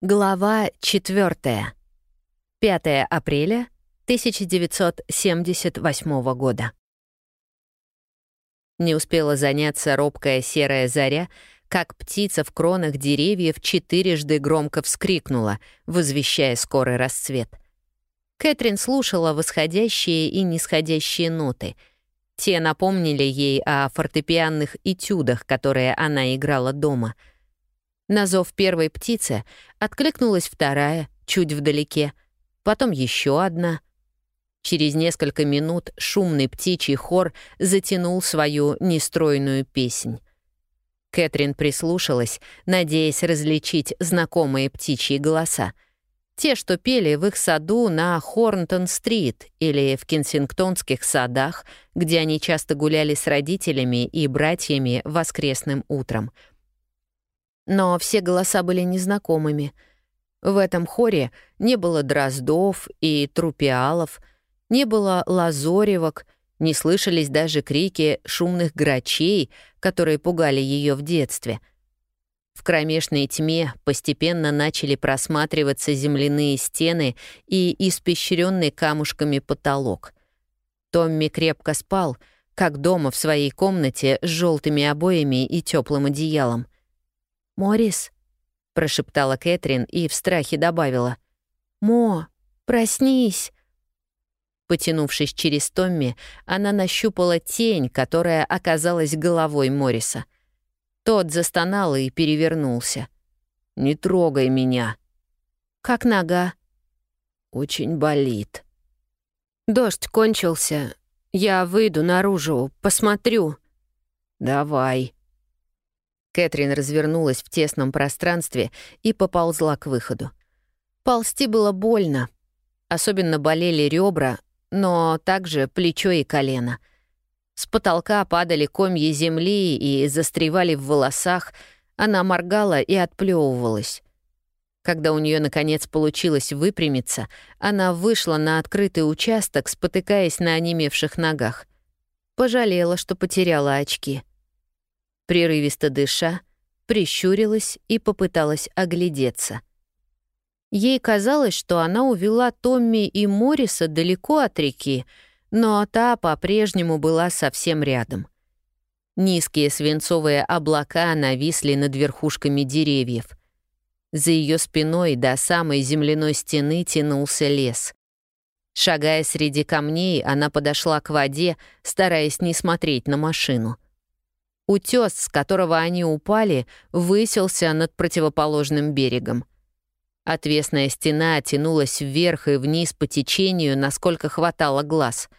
Глава 4. 5 апреля 1978 года. Не успела заняться робкая серая заря, как птица в кронах деревьев четырежды громко вскрикнула, возвещая скорый расцвет. Кэтрин слушала восходящие и нисходящие ноты. Те напомнили ей о фортепианных этюдах, которые она играла дома — на зов первой птицы откликнулась вторая, чуть вдалеке, потом еще одна. Через несколько минут шумный птичий хор затянул свою нестройную песнь. Кэтрин прислушалась, надеясь различить знакомые птичьи голоса. Те, что пели в их саду на Хорнтон-стрит или в кенсингтонских садах, где они часто гуляли с родителями и братьями воскресным утром — но все голоса были незнакомыми. В этом хоре не было дроздов и трупиалов, не было лазоревок, не слышались даже крики шумных грачей, которые пугали ее в детстве. В кромешной тьме постепенно начали просматриваться земляные стены и испещренный камушками потолок. Томми крепко спал, как дома в своей комнате с желтыми обоями и теплым одеялом — «Морис?» — прошептала Кэтрин и в страхе добавила. «Мо, проснись!» Потянувшись через Томми, она нащупала тень, которая оказалась головой Морриса. Тот застонал и перевернулся. «Не трогай меня!» «Как нога?» «Очень болит». «Дождь кончился. Я выйду наружу, посмотрю». «Давай», Кэтрин развернулась в тесном пространстве и поползла к выходу. Ползти было больно. Особенно болели ребра, но также плечо и колено. С потолка падали комья земли и застревали в волосах, она моргала и отплевывалась. Когда у нее наконец получилось выпрямиться, она вышла на открытый участок, спотыкаясь на онемевших ногах. Пожалела, что потеряла очки — Прерывисто дыша, прищурилась и попыталась оглядеться. Ей казалось, что она увела Томми и Морриса далеко от реки, но та по-прежнему была совсем рядом. Низкие свинцовые облака нависли над верхушками деревьев. За ее спиной до самой земляной стены тянулся лес. Шагая среди камней, она подошла к воде, стараясь не смотреть на машину — Утес, с которого они упали, высился над противоположным берегом. Отвесная стена тянулась вверх и вниз по течению, насколько хватало глаз.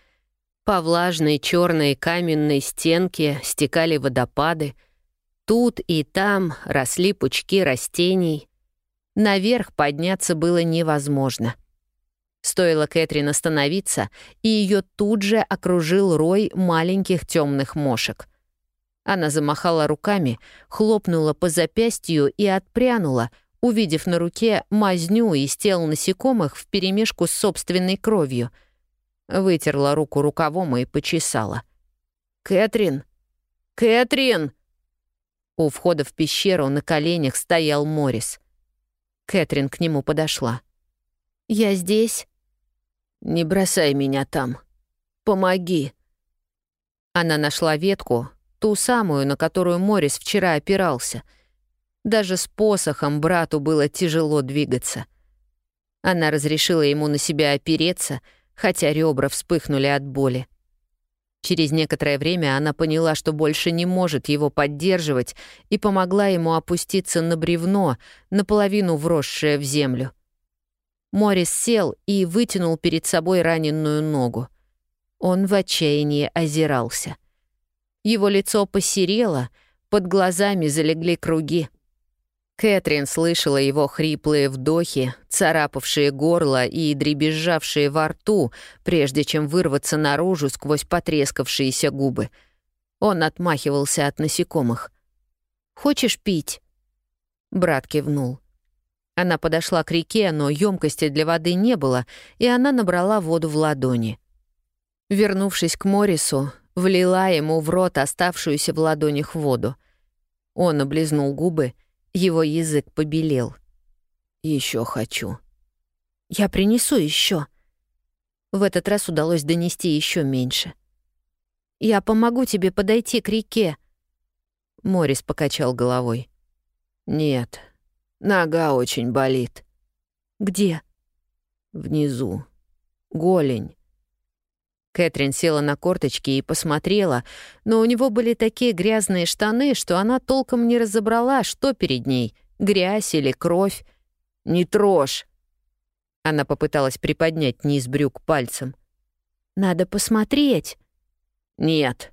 По влажной черной каменной стенке стекали водопады. Тут и там росли пучки растений. Наверх подняться было невозможно. Стоило Кэтрин остановиться, и ее тут же окружил рой маленьких темных мошек — она замахала руками, хлопнула по запястью и отпрянула, увидев на руке мазню из тел насекомых вперемешку с собственной кровью. Вытерла руку рукавом и почесала. «Кэтрин! Кэтрин!» У входа в пещеру на коленях стоял Морис. Кэтрин к нему подошла. «Я здесь?» «Не бросай меня там. Помоги». Она нашла ветку, Ту самую, на которую Морис вчера опирался. Даже с посохом брату было тяжело двигаться. Она разрешила ему на себя опереться, хотя ребра вспыхнули от боли. Через некоторое время она поняла, что больше не может его поддерживать, и помогла ему опуститься на бревно, наполовину вросшее в землю. Морис сел и вытянул перед собой раненую ногу. Он в отчаянии озирался — его лицо посерело, под глазами залегли круги. Кэтрин слышала его хриплые вдохи, царапавшие горло и дребезжавшие во рту, прежде чем вырваться наружу сквозь потрескавшиеся губы. Он отмахивался от насекомых. «Хочешь пить?» Брат кивнул. Она подошла к реке, но емкости для воды не было, и она набрала воду в ладони. Вернувшись к Морису, влила ему в рот оставшуюся в ладонях воду. Он облизнул губы, его язык побелел. Еще хочу. Я принесу еще. В этот раз удалось донести еще меньше. Я помогу тебе подойти к реке. Морис покачал головой. Нет, нога очень болит. Где? Внизу. Голень. Кэтрин села на корточки и посмотрела, но у него были такие грязные штаны, что она толком не разобрала, что перед ней — грязь или кровь. «Не трожь!» Она попыталась приподнять низ брюк пальцем. «Надо посмотреть». «Нет,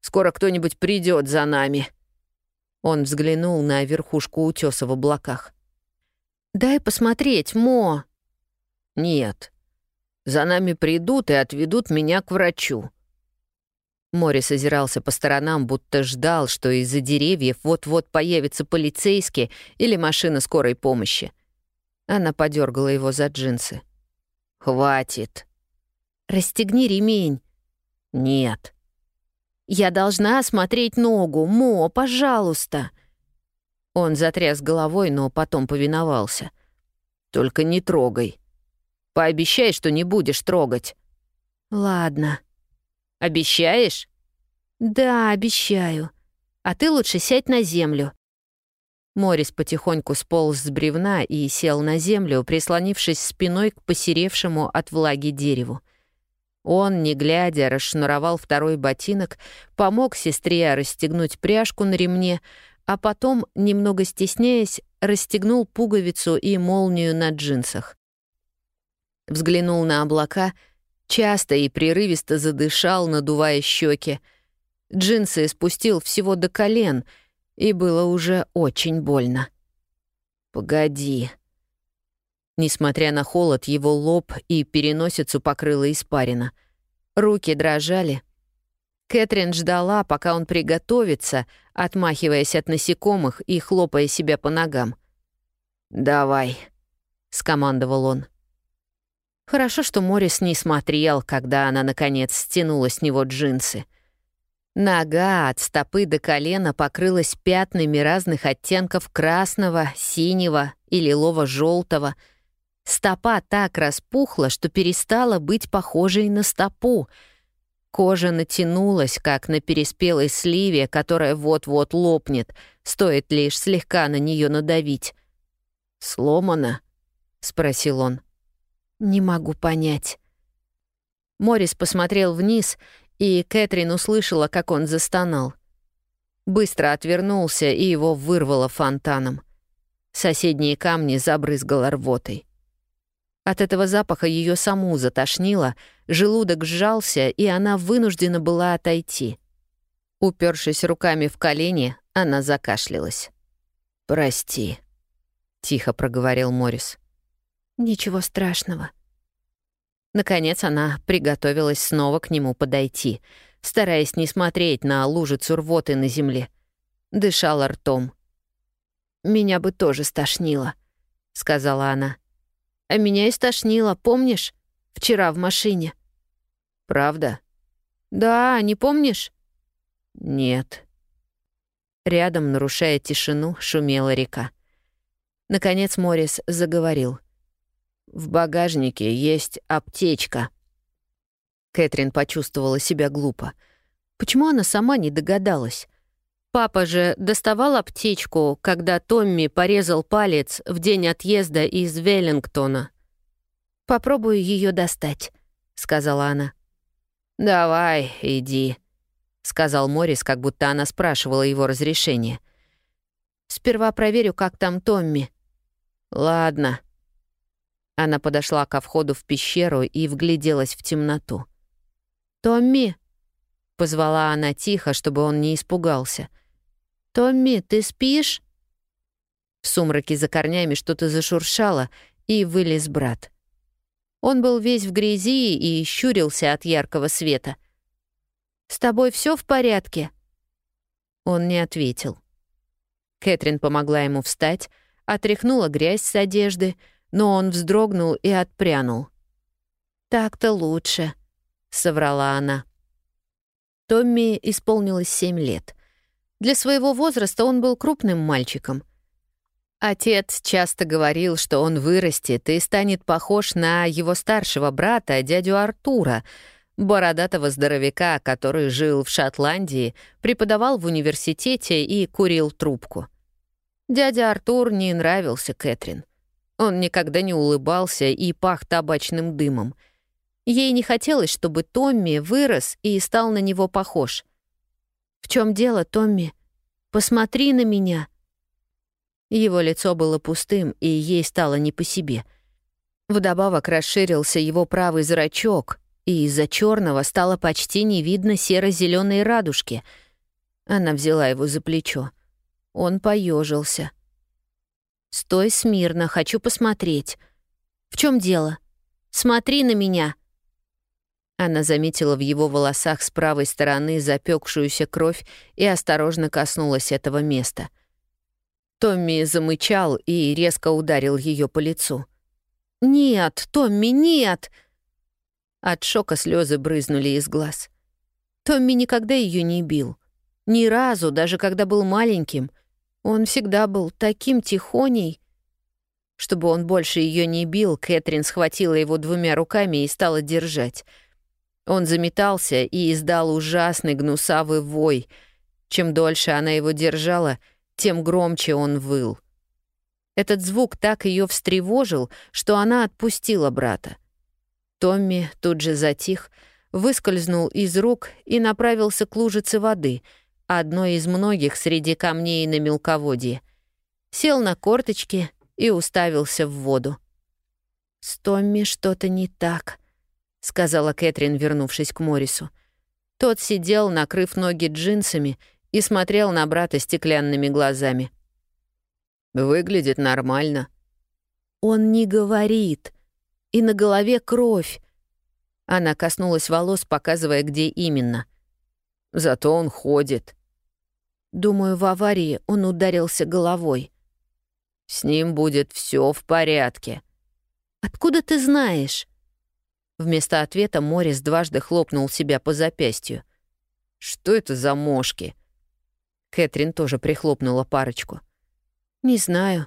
скоро кто-нибудь придет за нами». Он взглянул на верхушку утеса в облаках. «Дай посмотреть, Мо!» «Нет, за нами придут и отведут меня к врачу». Морис озирался по сторонам, будто ждал, что из-за деревьев вот-вот появится полицейский или машина скорой помощи. Она подергала его за джинсы. «Хватит». «Расстегни ремень». «Нет». «Я должна осмотреть ногу, Мо, пожалуйста». Он затряс головой, но потом повиновался. «Только не трогай». Пообещай, что не будешь трогать». «Ладно». «Обещаешь?» «Да, обещаю. А ты лучше сядь на землю». Морис потихоньку сполз с бревна и сел на землю, прислонившись спиной к посеревшему от влаги дереву. Он, не глядя, расшнуровал второй ботинок, помог сестре расстегнуть пряжку на ремне, а потом, немного стесняясь, расстегнул пуговицу и молнию на джинсах взглянул на облака, часто и прерывисто задышал, надувая щеки. Джинсы спустил всего до колен, и было уже очень больно. «Погоди». Несмотря на холод, его лоб и переносицу покрыло испарина. Руки дрожали. Кэтрин ждала, пока он приготовится, отмахиваясь от насекомых и хлопая себя по ногам. «Давай», — скомандовал он. Хорошо, что Морис не смотрел, когда она, наконец, стянула с него джинсы. Нога от стопы до колена покрылась пятнами разных оттенков красного, синего и лилово желтого Стопа так распухла, что перестала быть похожей на стопу. Кожа натянулась, как на переспелой сливе, которая вот-вот лопнет, стоит лишь слегка на нее надавить. «Сломано?» — спросил он. Не могу понять. Морис посмотрел вниз, и Кэтрин услышала, как он застонал. Быстро отвернулся, и его вырвало фонтаном. Соседние камни забрызгало рвотой. От этого запаха ее саму затошнило, желудок сжался, и она вынуждена была отойти. Упершись руками в колени, она закашлялась. «Прости», — тихо проговорил Морис. Ничего страшного. Наконец она приготовилась снова к нему подойти, стараясь не смотреть на лужицу рвоты на земле. Дышала ртом. «Меня бы тоже стошнило», — сказала она. «А меня и стошнило, помнишь? Вчера в машине». «Правда?» «Да, не помнишь?» «Нет». Рядом, нарушая тишину, шумела река. Наконец Морис заговорил — в багажнике есть аптечка». Кэтрин почувствовала себя глупо. Почему она сама не догадалась? Папа же доставал аптечку, когда Томми порезал палец в день отъезда из Веллингтона. «Попробую ее достать», — сказала она. «Давай, иди», — сказал Морис, как будто она спрашивала его разрешения. «Сперва проверю, как там Томми». «Ладно», она подошла ко входу в пещеру и вгляделась в темноту. «Томми!» — позвала она тихо, чтобы он не испугался. «Томми, ты спишь?» В сумраке за корнями что-то зашуршало, и вылез брат. Он был весь в грязи и щурился от яркого света. «С тобой все в порядке?» Он не ответил. Кэтрин помогла ему встать, отряхнула грязь с одежды — но он вздрогнул и отпрянул. «Так-то лучше», — соврала она. Томми исполнилось семь лет. Для своего возраста он был крупным мальчиком. Отец часто говорил, что он вырастет и станет похож на его старшего брата, дядю Артура, бородатого здоровяка, который жил в Шотландии, преподавал в университете и курил трубку. Дядя Артур не нравился Кэтрин. Он никогда не улыбался и пах табачным дымом. Ей не хотелось, чтобы Томми вырос и стал на него похож. «В чем дело, Томми? Посмотри на меня!» Его лицо было пустым, и ей стало не по себе. Вдобавок расширился его правый зрачок, и из-за черного стало почти не видно серо зеленой радужки. Она взяла его за плечо. Он поежился. «Стой смирно, хочу посмотреть. В чем дело? Смотри на меня!» Она заметила в его волосах с правой стороны запекшуюся кровь и осторожно коснулась этого места — Томми замычал и резко ударил ее по лицу. «Нет, Томми, нет!» От шока слезы брызнули из глаз. Томми никогда ее не бил. Ни разу, даже когда был маленьким. Он всегда был таким тихоней. Чтобы он больше ее не бил, Кэтрин схватила его двумя руками и стала держать. Он заметался и издал ужасный гнусавый вой. Чем дольше она его держала — тем громче он выл. Этот звук так ее встревожил, что она отпустила брата. Томми тут же затих, выскользнул из рук и направился к лужице воды, одной из многих среди камней на мелководье. Сел на корточки и уставился в воду. «С Томми что-то не так», — сказала Кэтрин, вернувшись к Морису. Тот сидел, накрыв ноги джинсами, и смотрел на брата стеклянными глазами. «Выглядит нормально». «Он не говорит. И на голове кровь». Она коснулась волос, показывая, где именно. «Зато он ходит». Думаю, в аварии он ударился головой. «С ним будет все в порядке». «Откуда ты знаешь?» Вместо ответа Морис дважды хлопнул себя по запястью. «Что это за мошки?» Кэтрин тоже прихлопнула парочку. «Не знаю.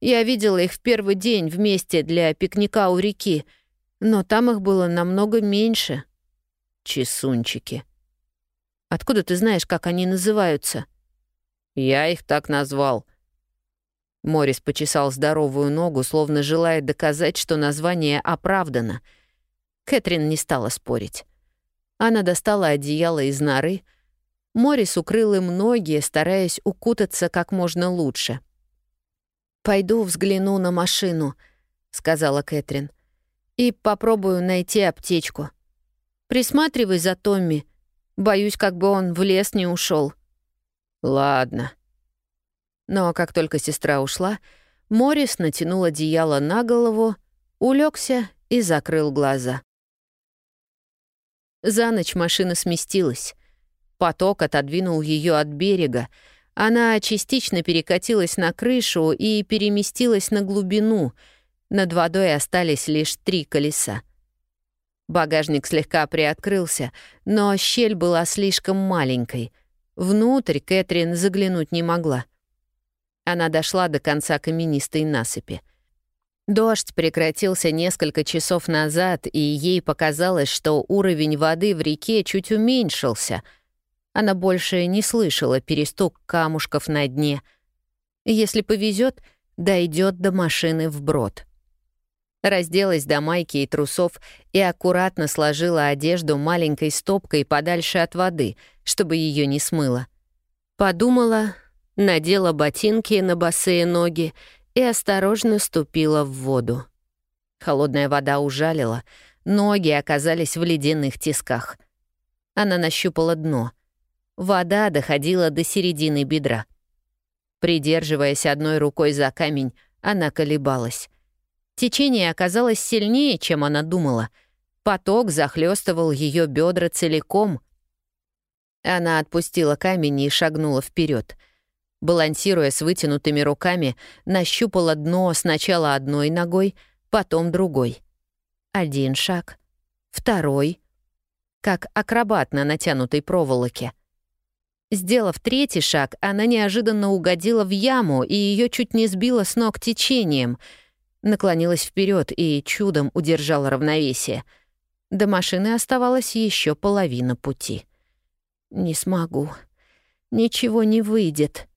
Я видела их в первый день вместе для пикника у реки, но там их было намного меньше. Чесунчики. Откуда ты знаешь, как они называются?» «Я их так назвал». Морис почесал здоровую ногу, словно желая доказать, что название оправдано. Кэтрин не стала спорить. Она достала одеяло из норы — Морис укрыл им ноги, стараясь укутаться как можно лучше. «Пойду взгляну на машину», — сказала Кэтрин, «и попробую найти аптечку. Присматривай за Томми. Боюсь, как бы он в лес не ушел. «Ладно». Но как только сестра ушла, Морис натянул одеяло на голову, улегся и закрыл глаза. За ночь машина сместилась. Поток отодвинул ее от берега. Она частично перекатилась на крышу и переместилась на глубину. Над водой остались лишь три колеса. Багажник слегка приоткрылся, но щель была слишком маленькой. Внутрь Кэтрин заглянуть не могла. Она дошла до конца каменистой насыпи. Дождь прекратился несколько часов назад, и ей показалось, что уровень воды в реке чуть уменьшился — она больше не слышала перестук камушков на дне. Если повезет, дойдет до машины вброд. Разделась до майки и трусов и аккуратно сложила одежду маленькой стопкой подальше от воды, чтобы ее не смыло. Подумала, надела ботинки на босые ноги и осторожно ступила в воду. Холодная вода ужалила, ноги оказались в ледяных тисках. Она нащупала дно. Вода доходила до середины бедра. Придерживаясь одной рукой за камень, она колебалась. Течение оказалось сильнее, чем она думала. Поток захлестывал ее бедра целиком. Она отпустила камень и шагнула вперед. Балансируя с вытянутыми руками, нащупала дно сначала одной ногой, потом другой. Один шаг, второй, как акробат на натянутой проволоке — Сделав третий шаг, она неожиданно угодила в яму, и ее чуть не сбило с ног течением. Наклонилась вперед и чудом удержала равновесие. До машины оставалась еще половина пути. «Не смогу. Ничего не выйдет».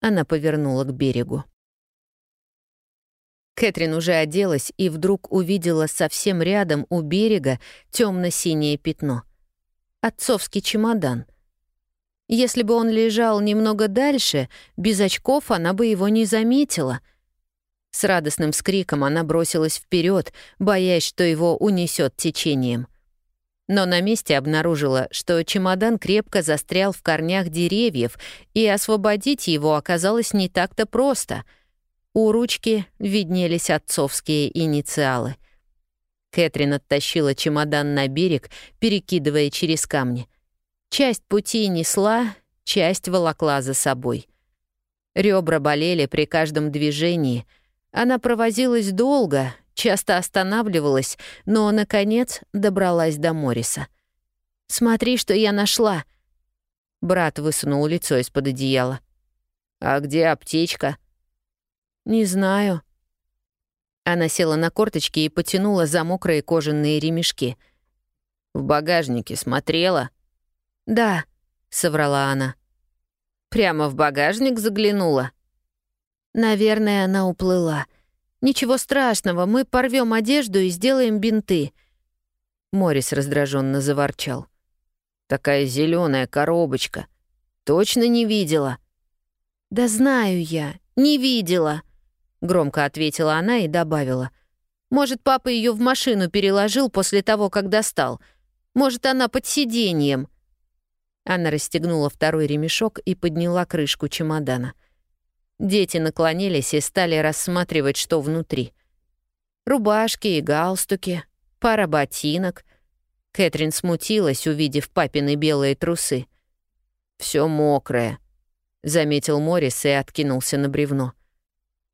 Она повернула к берегу. Кэтрин уже оделась и вдруг увидела совсем рядом у берега темно синее пятно. Отцовский чемодан — если бы он лежал немного дальше, без очков она бы его не заметила. С радостным скриком она бросилась вперед, боясь, что его унесет течением. Но на месте обнаружила, что чемодан крепко застрял в корнях деревьев, и освободить его оказалось не так-то просто. У ручки виднелись отцовские инициалы. Кэтрин оттащила чемодан на берег, перекидывая через камни — Часть пути несла, часть волокла за собой. Ребра болели при каждом движении. Она провозилась долго, часто останавливалась, но, наконец, добралась до Мориса. «Смотри, что я нашла!» Брат высунул лицо из-под одеяла. «А где аптечка?» «Не знаю». Она села на корточки и потянула за мокрые кожаные ремешки. «В багажнике смотрела?» «Да», — соврала она. «Прямо в багажник заглянула?» «Наверное, она уплыла. Ничего страшного, мы порвем одежду и сделаем бинты». Морис раздраженно заворчал. «Такая зеленая коробочка. Точно не видела?» «Да знаю я, не видела», — громко ответила она и добавила. «Может, папа ее в машину переложил после того, как достал. Может, она под сиденьем». Она расстегнула второй ремешок и подняла крышку чемодана. Дети наклонились и стали рассматривать, что внутри. Рубашки и галстуки, пара ботинок. Кэтрин смутилась, увидев папины белые трусы. Все мокрое», — заметил Моррис и откинулся на бревно.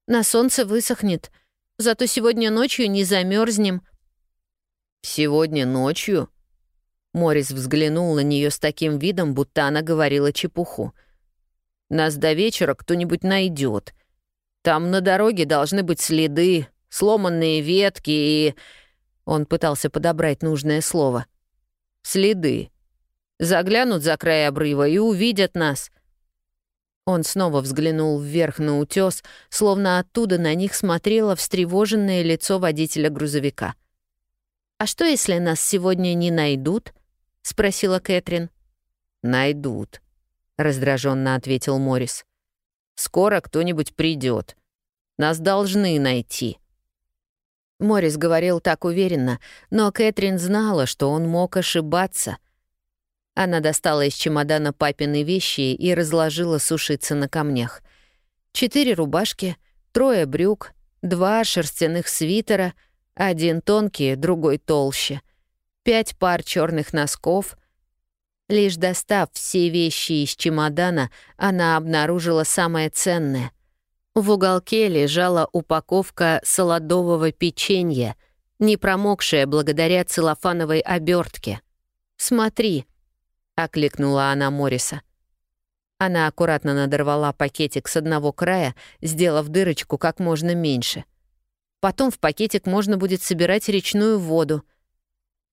«На солнце высохнет, зато сегодня ночью не замерзнем. «Сегодня ночью?» Морис взглянул на нее с таким видом, будто она говорила чепуху. «Нас до вечера кто-нибудь найдет. Там на дороге должны быть следы, сломанные ветки и...» Он пытался подобрать нужное слово. «Следы. Заглянут за край обрыва и увидят нас». Он снова взглянул вверх на утес, словно оттуда на них смотрело встревоженное лицо водителя грузовика. «А что, если нас сегодня не найдут?» — спросила Кэтрин. «Найдут», — раздраженно ответил Морис. «Скоро кто-нибудь придет. Нас должны найти». Морис говорил так уверенно, но Кэтрин знала, что он мог ошибаться. Она достала из чемодана папины вещи и разложила сушиться на камнях. Четыре рубашки, трое брюк, два шерстяных свитера, один тонкий, другой толще — пять пар черных носков. Лишь достав все вещи из чемодана, она обнаружила самое ценное. В уголке лежала упаковка солодового печенья, не промокшая благодаря целлофановой обертке. «Смотри», — окликнула она Мориса. Она аккуратно надорвала пакетик с одного края, сделав дырочку как можно меньше. Потом в пакетик можно будет собирать речную воду —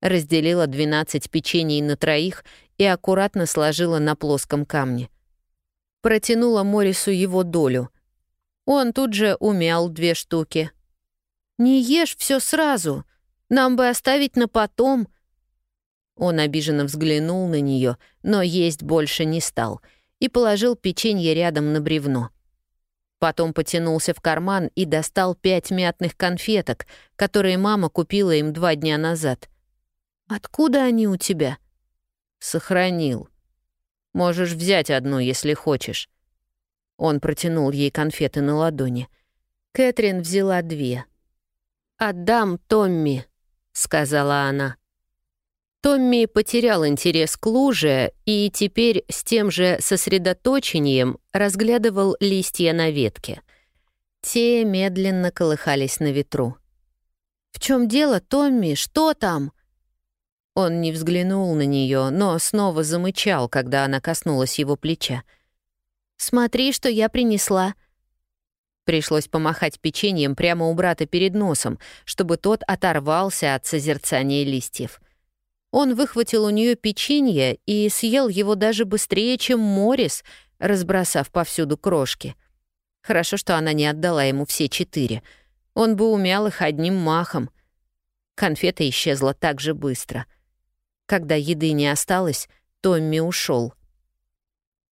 разделила 12 печений на троих и аккуратно сложила на плоском камне. Протянула Морису его долю. Он тут же умял две штуки. «Не ешь все сразу, нам бы оставить на потом». Он обиженно взглянул на нее, но есть больше не стал, и положил печенье рядом на бревно. Потом потянулся в карман и достал пять мятных конфеток, которые мама купила им два дня назад. «Откуда они у тебя?» «Сохранил. Можешь взять одну, если хочешь». Он протянул ей конфеты на ладони. Кэтрин взяла две. «Отдам Томми», — сказала она. Томми потерял интерес к луже и теперь с тем же сосредоточением разглядывал листья на ветке. Те медленно колыхались на ветру. «В чем дело, Томми? Что там?» Он не взглянул на нее, но снова замычал, когда она коснулась его плеча. «Смотри, что я принесла», Пришлось помахать печеньем прямо у брата перед носом, чтобы тот оторвался от созерцания листьев. Он выхватил у нее печенье и съел его даже быстрее, чем Морис, разбросав повсюду крошки. Хорошо, что она не отдала ему все четыре. Он бы умял их одним махом. Конфета исчезла так же быстро. Когда еды не осталось, Томми ушел.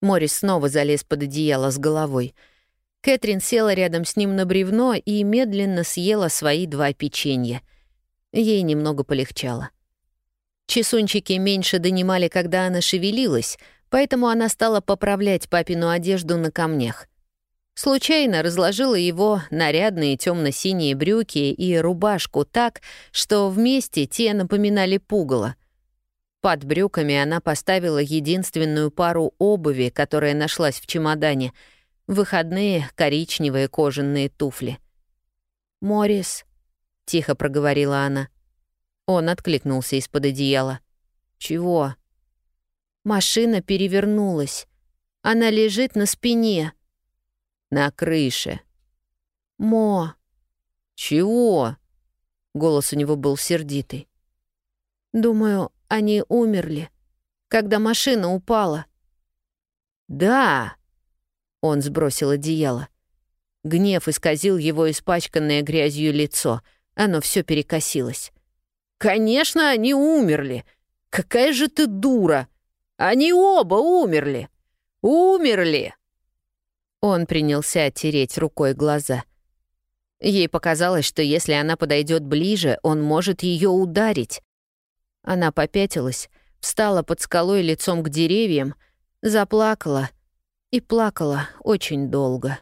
Морис снова залез под одеяло с головой — Кэтрин села рядом с ним на бревно и медленно съела свои два печенья. Ей немного полегчало. Чесунчики меньше донимали, когда она шевелилась, поэтому она стала поправлять папину одежду на камнях. Случайно разложила его нарядные темно синие брюки и рубашку так, что вместе те напоминали пугало. Под брюками она поставила единственную пару обуви, которая нашлась в чемодане — выходные коричневые кожаные туфли. «Морис», — тихо проговорила она. Он откликнулся из-под одеяла. «Чего?» «Машина перевернулась. Она лежит на спине». «На крыше». «Мо». «Чего?» Голос у него был сердитый. «Думаю, они умерли, когда машина упала». «Да», он сбросил одеяло. Гнев исказил его испачканное грязью лицо. Оно все перекосилось. «Конечно, они умерли! Какая же ты дура! Они оба умерли! Умерли!» Он принялся тереть рукой глаза. Ей показалось, что если она подойдет ближе, он может ее ударить. Она попятилась, встала под скалой лицом к деревьям, заплакала — и плакала очень долго.